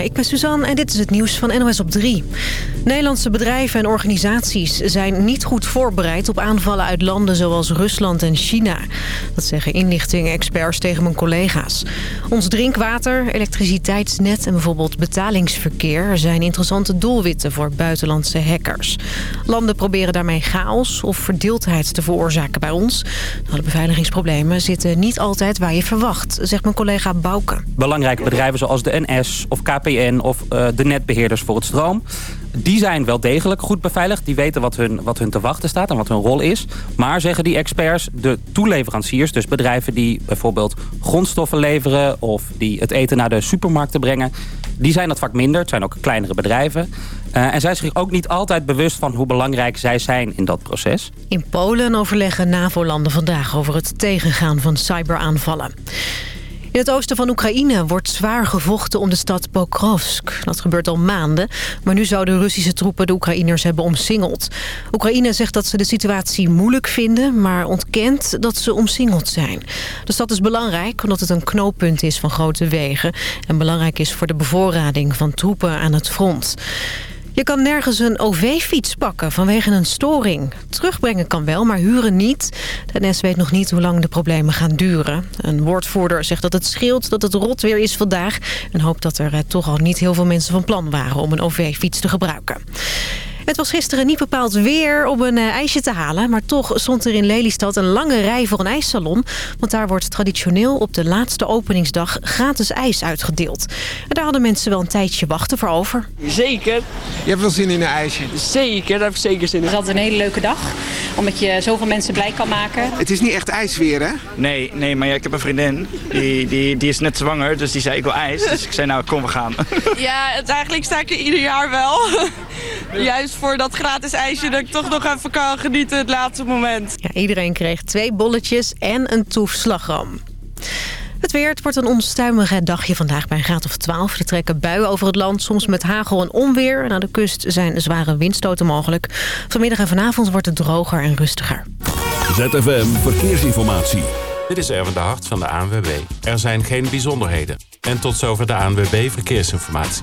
Ik ben Suzanne en dit is het nieuws van NOS op 3. Nederlandse bedrijven en organisaties zijn niet goed voorbereid op aanvallen uit landen zoals Rusland en China. Dat zeggen inlichting-experts tegen mijn collega's. Ons drinkwater, elektriciteitsnet en bijvoorbeeld betalingsverkeer zijn interessante doelwitten voor buitenlandse hackers. Landen proberen daarmee chaos of verdeeldheid te veroorzaken bij ons. Nou, de beveiligingsproblemen zitten niet altijd waar je verwacht, zegt mijn collega Bouke. Belangrijke bedrijven zoals de NS of KPN of uh, de netbeheerders voor het stroom... die zijn wel degelijk goed beveiligd. Die weten wat hun, wat hun te wachten staat en wat hun rol is. Maar zeggen die experts, de toeleveranciers... dus bedrijven die bijvoorbeeld grondstoffen leveren... of die het eten naar de supermarkten brengen... die zijn dat vaak minder. Het zijn ook kleinere bedrijven. Uh, en zij zich ook niet altijd bewust van hoe belangrijk zij zijn in dat proces. In Polen overleggen NAVO-landen vandaag over het tegengaan van cyberaanvallen. In het oosten van Oekraïne wordt zwaar gevochten om de stad Pokrovsk. Dat gebeurt al maanden, maar nu zouden Russische troepen de Oekraïners hebben omsingeld. Oekraïne zegt dat ze de situatie moeilijk vinden, maar ontkent dat ze omsingeld zijn. De stad is belangrijk omdat het een knooppunt is van grote wegen... en belangrijk is voor de bevoorrading van troepen aan het front. Je kan nergens een OV-fiets pakken vanwege een storing. Terugbrengen kan wel, maar huren niet. De NS weet nog niet hoe lang de problemen gaan duren. Een woordvoerder zegt dat het scheelt dat het rot weer is vandaag... en hoopt dat er eh, toch al niet heel veel mensen van plan waren om een OV-fiets te gebruiken. Het was gisteren niet bepaald weer om een uh, ijsje te halen. Maar toch stond er in Lelystad een lange rij voor een ijssalon. Want daar wordt traditioneel op de laatste openingsdag gratis ijs uitgedeeld. En daar hadden mensen wel een tijdje wachten voor over. Zeker. Je hebt wel zin in een ijsje? Zeker, daar heb ik zeker zin in. Het is altijd een hele leuke dag. Omdat je zoveel mensen blij kan maken. Het is niet echt ijsweer, hè? Nee, nee maar ja, ik heb een vriendin. Die, die, die is net zwanger, dus die zei ik wil ijs. Dus ik zei nou, kom we gaan. Ja, het, eigenlijk sta ik er ieder jaar wel. Juist voor dat gratis ijsje dat ik toch nog even kan genieten het laatste moment. Ja, iedereen kreeg twee bolletjes en een toef slagroom. Het weer, het wordt een onstuimig dagje vandaag bij een graad of 12. Er trekken buien over het land, soms met hagel en onweer. En aan de kust zijn zware windstoten mogelijk. Vanmiddag en vanavond wordt het droger en rustiger. ZFM Verkeersinformatie. Dit is Erwin de Hart van de ANWB. Er zijn geen bijzonderheden. En tot zover de ANWB Verkeersinformatie.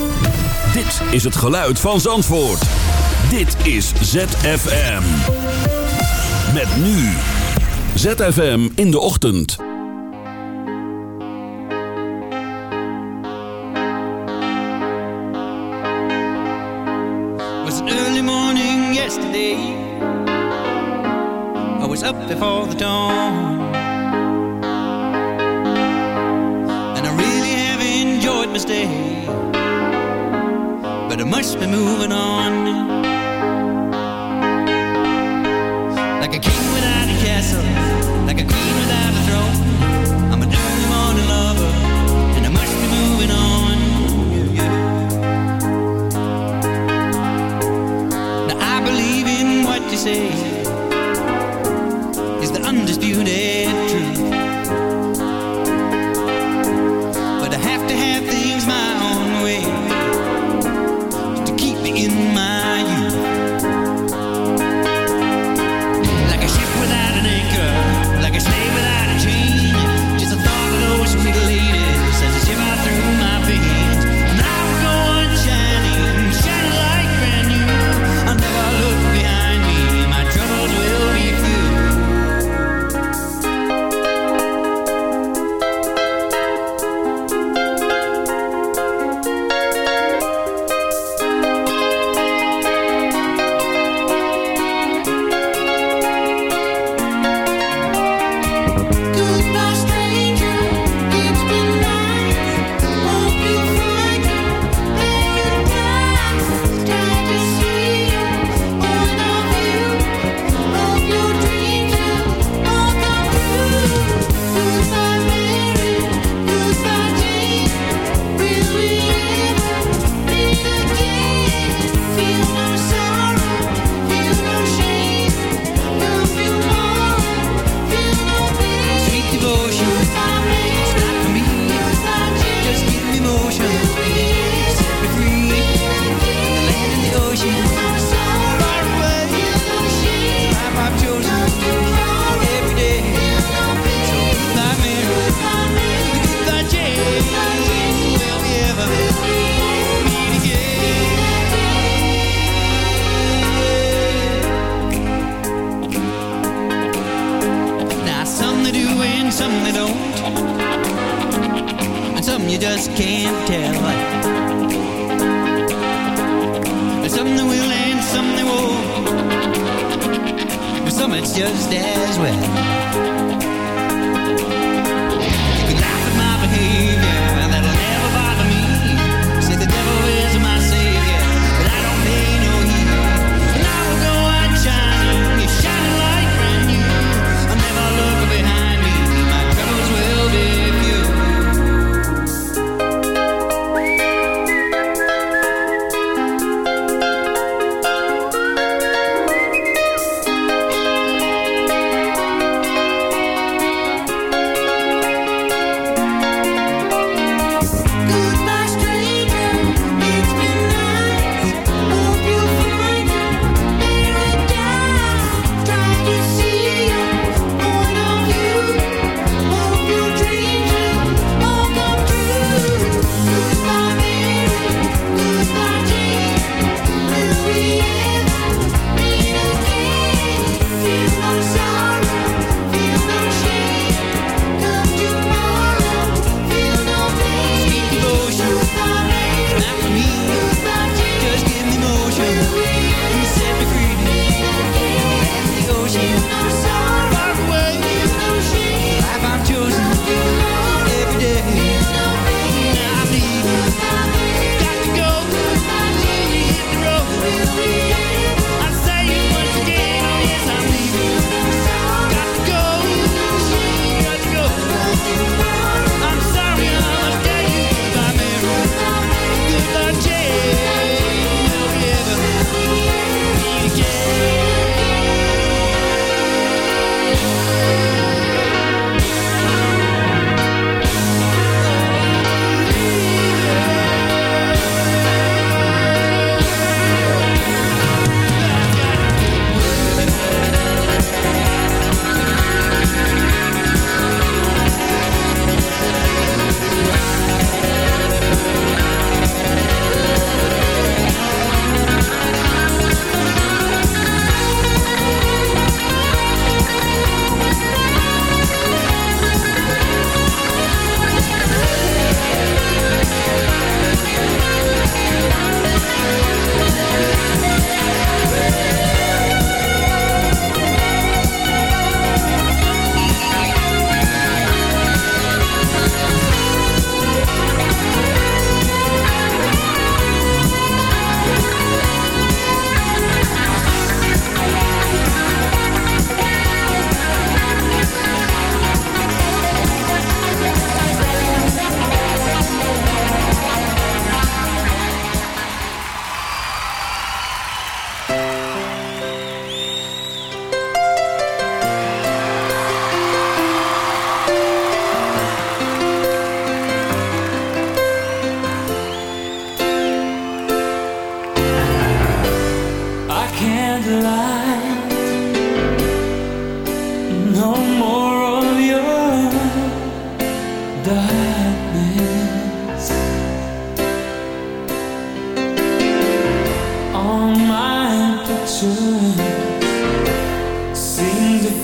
Dit is het geluid van Zandvoort. Dit is ZFM. Met nu. ZFM in de ochtend. was early morning yesterday. I was up before the dawn. And I really have enjoyed my stay. But I must be moving on. Like a king without a castle, escape.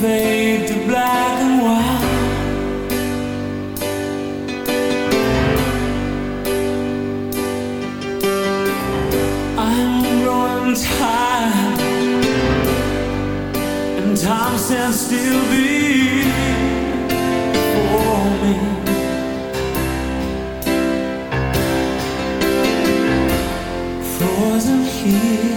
fade to black and white. I'm growing tired, and time stands still before me. Frozen here.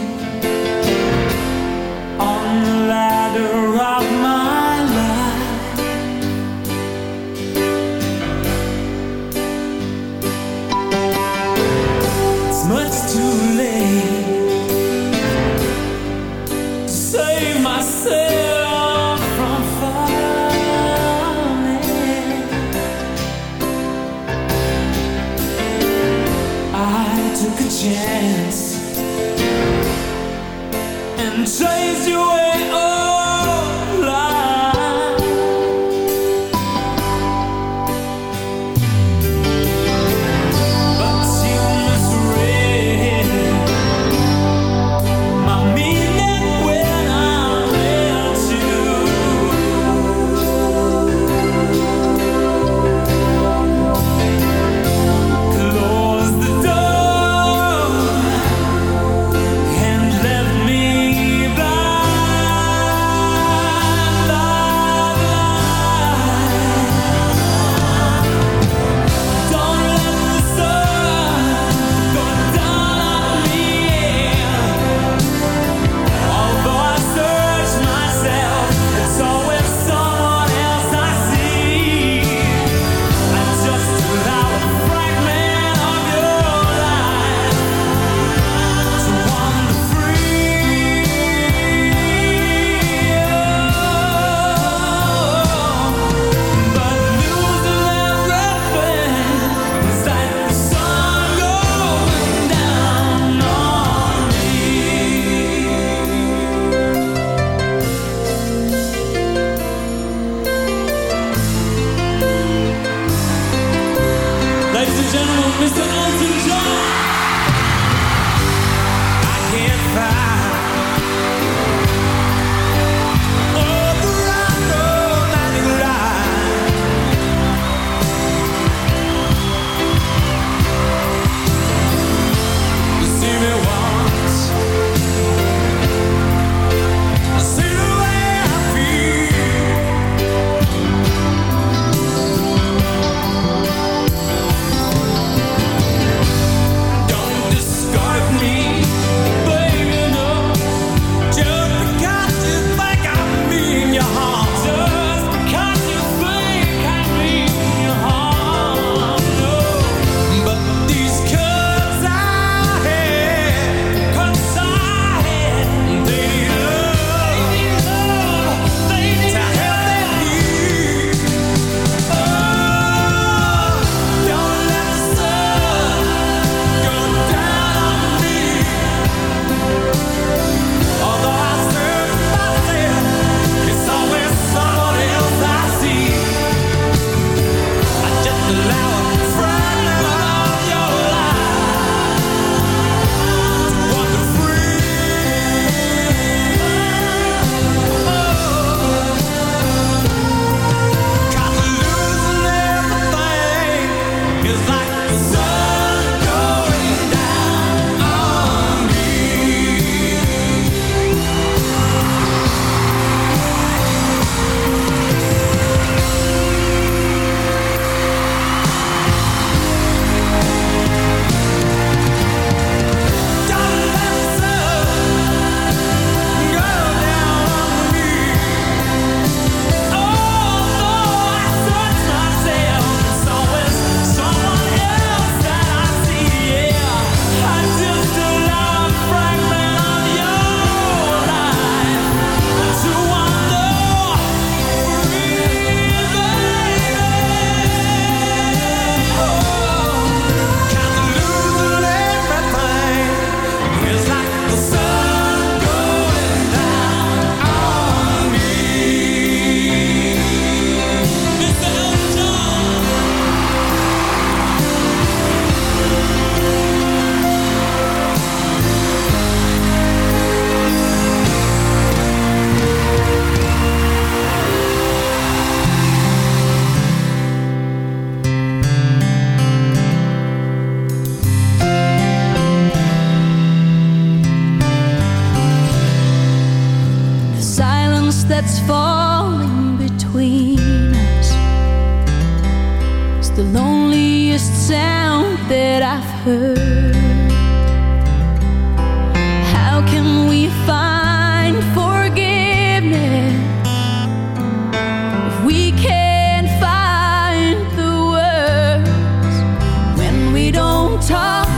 talk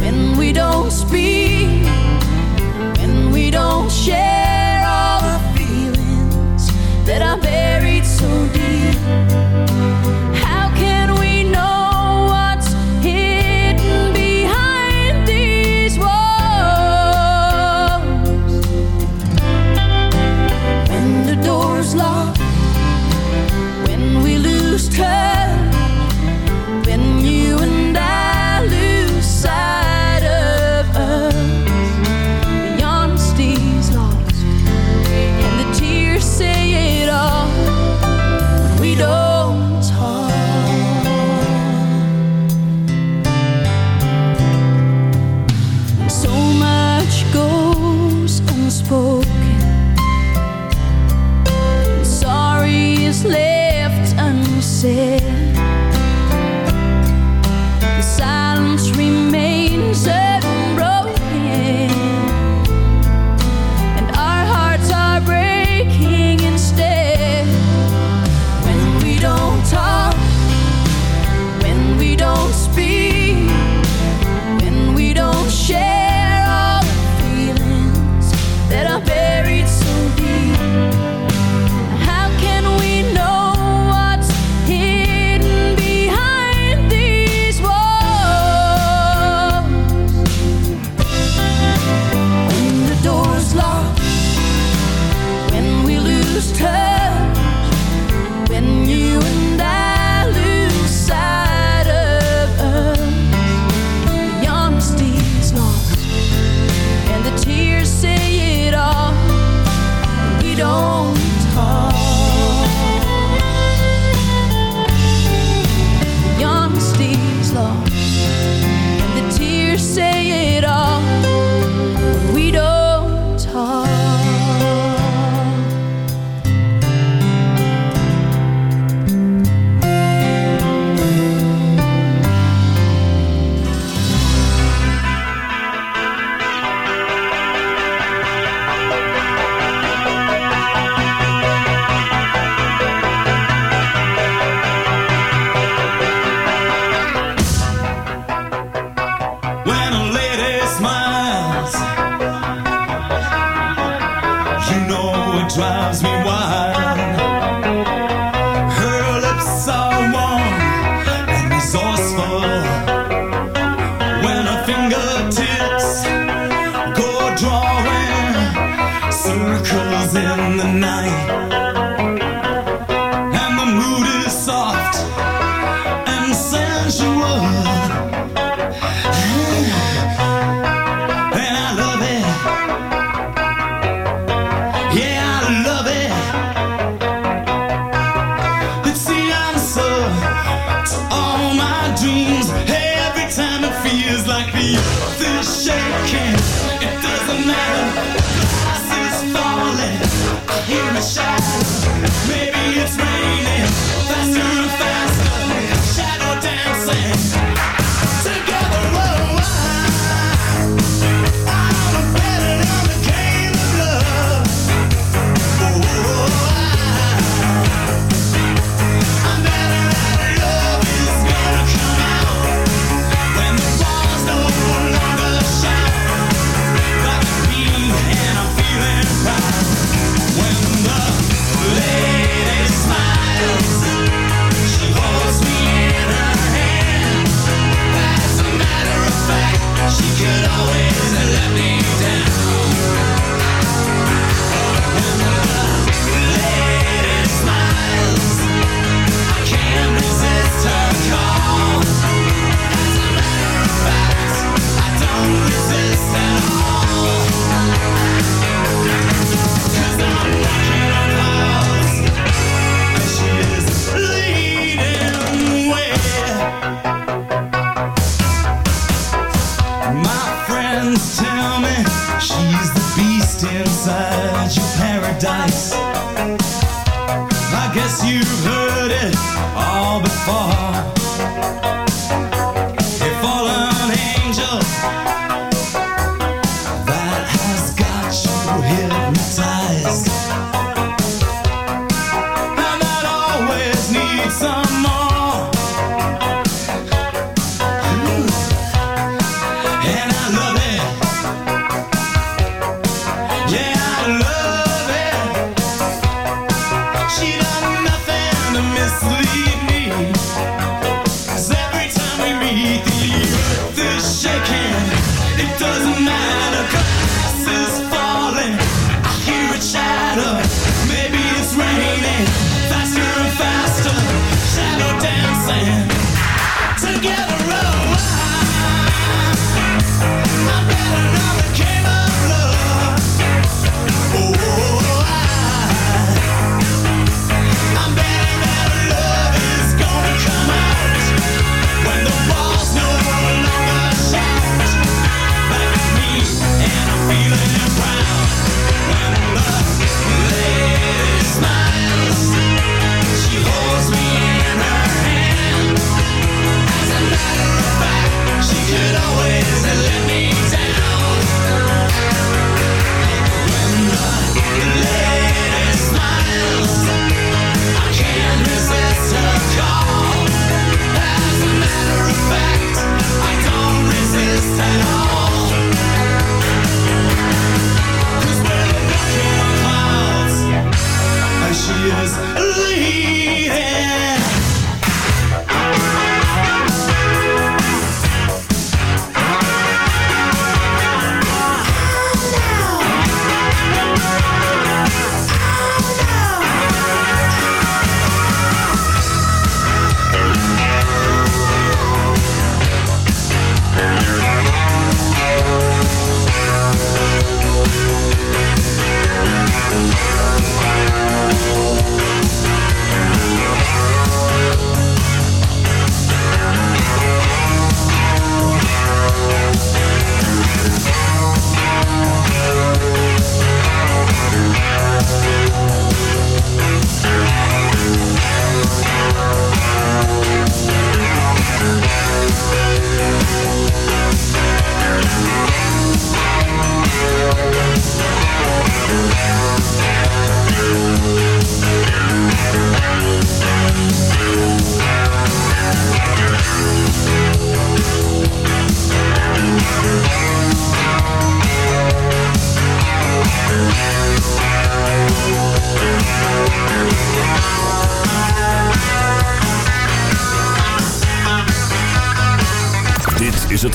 when we don't speak, when we don't share all the feelings that are buried so deep.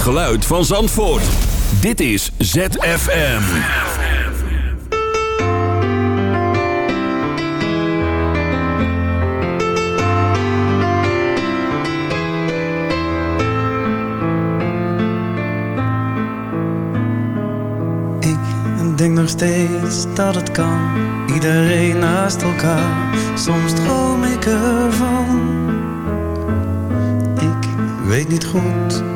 geluid van Zandvoort. Dit is ZFM. Ik denk nog steeds dat het kan. Iedereen naast elkaar. Soms droom ik ervan. Ik weet niet goed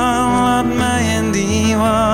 anyone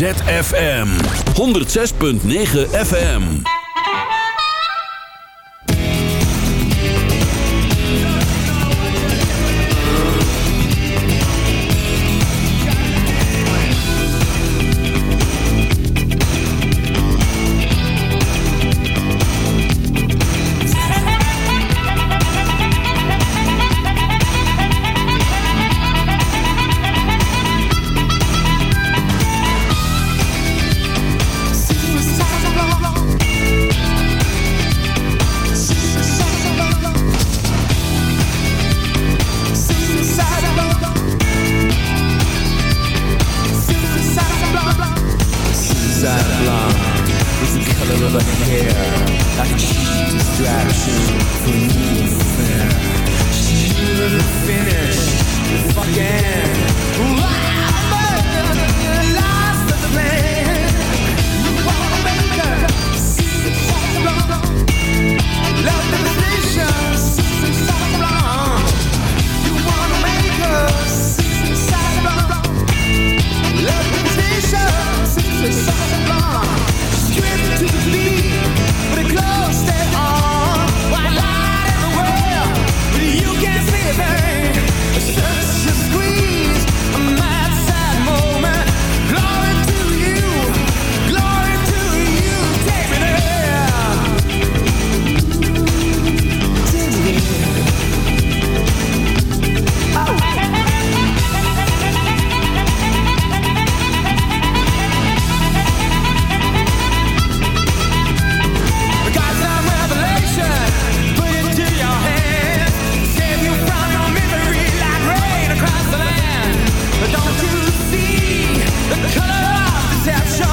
ZFM 106.9 FM. The color of deception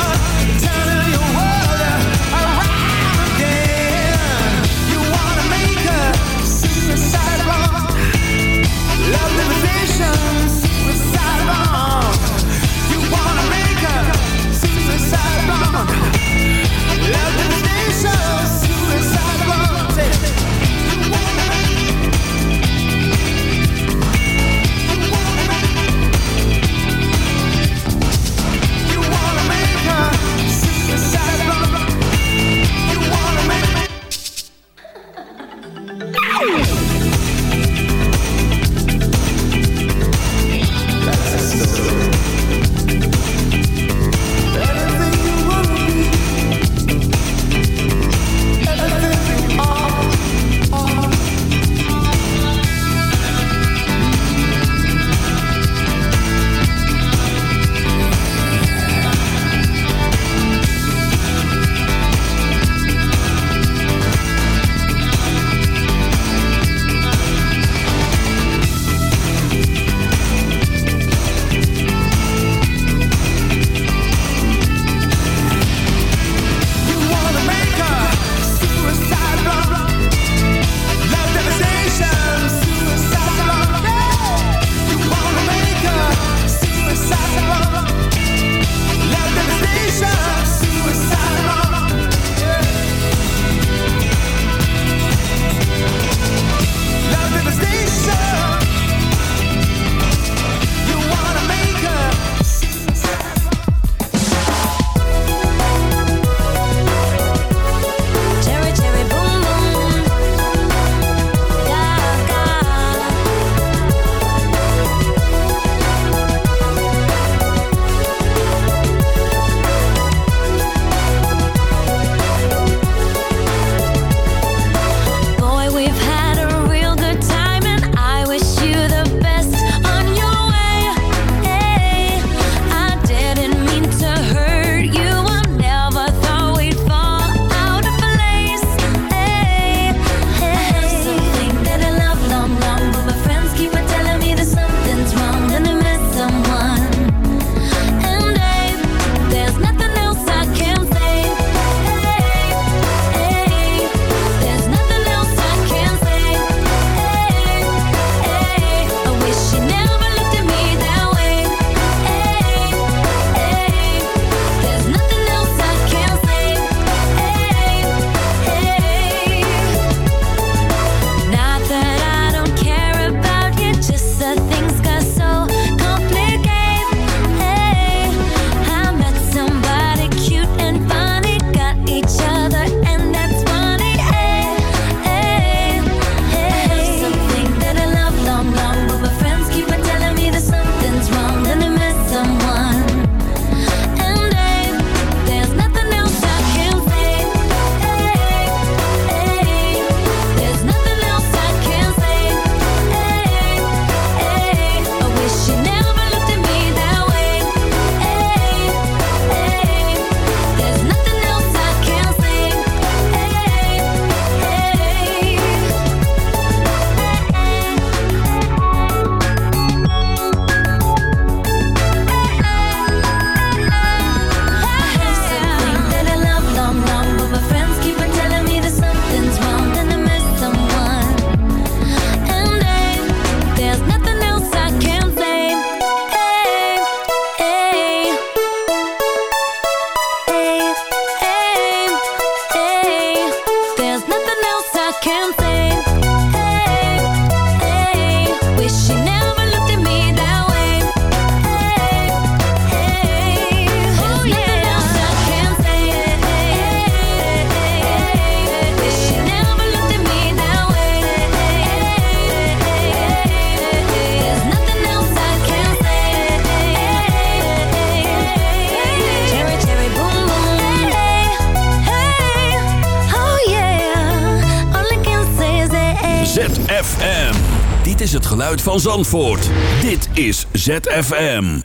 van Zandvoort. Dit is ZFM.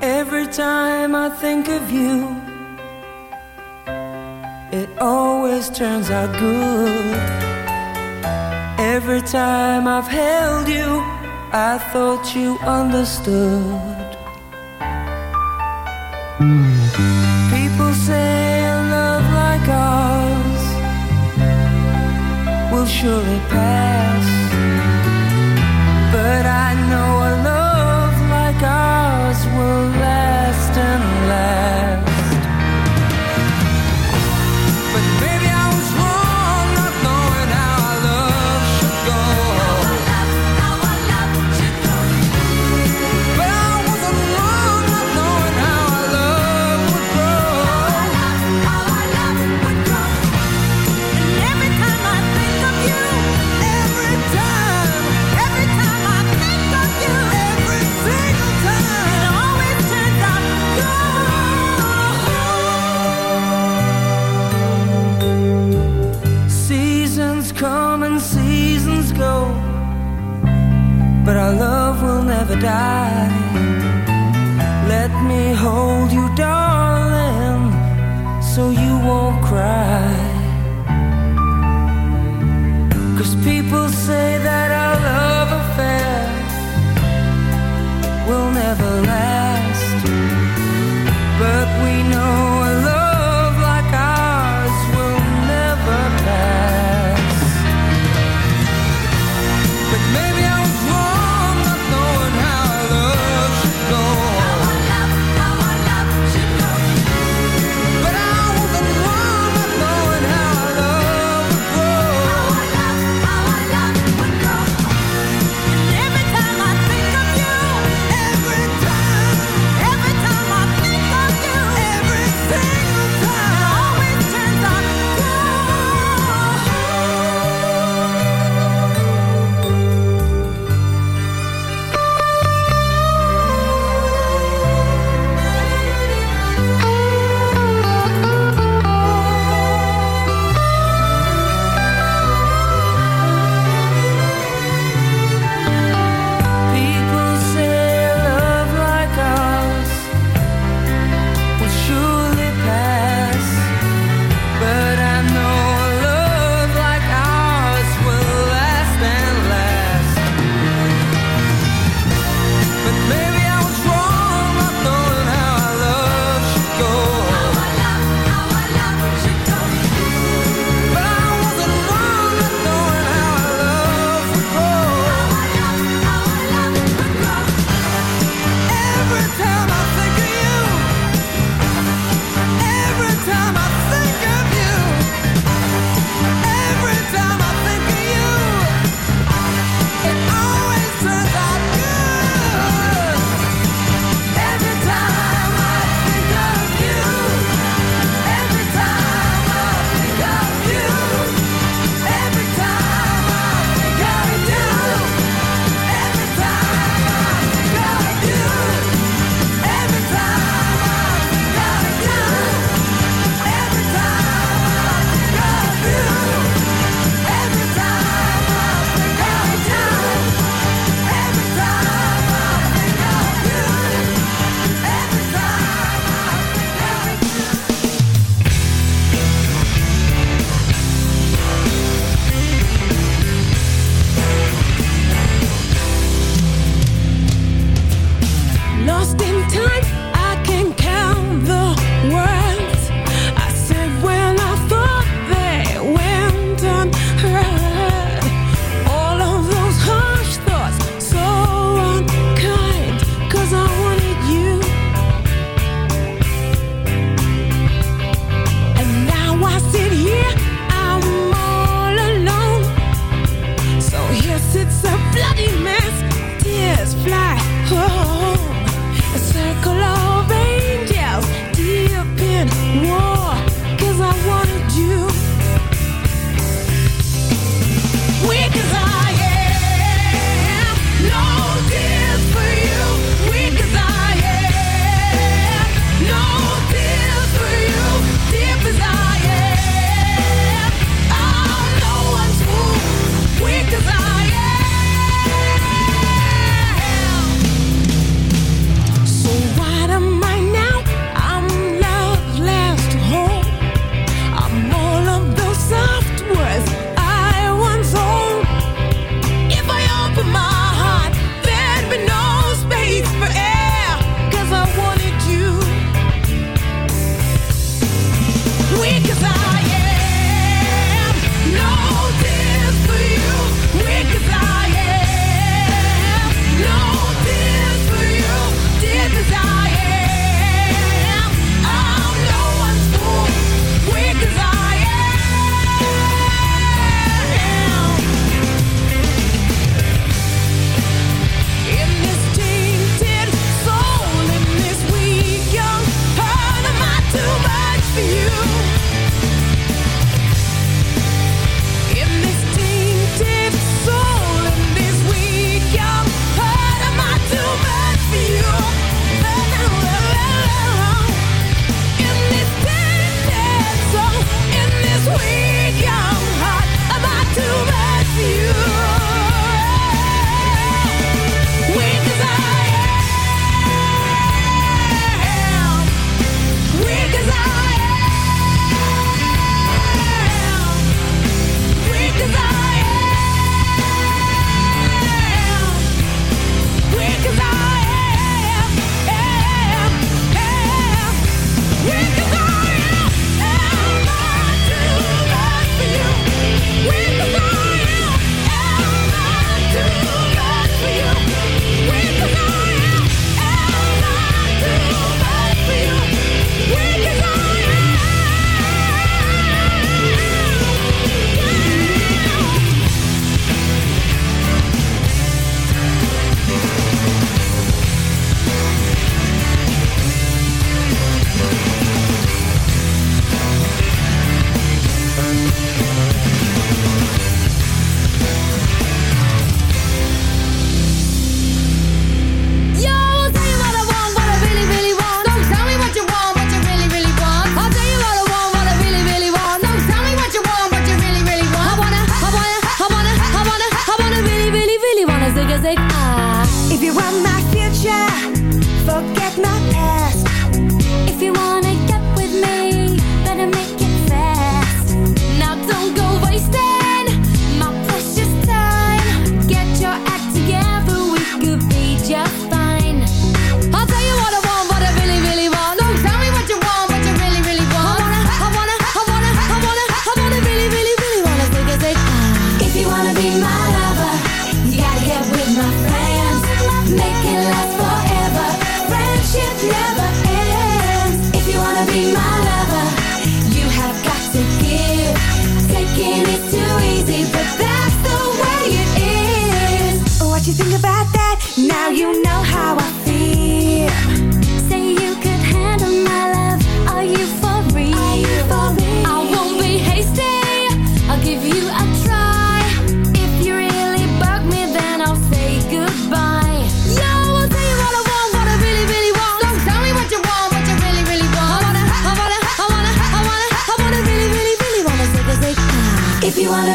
Every time I think of you. It always turns out good. Every time I've held you. I thought you understood. surely pass.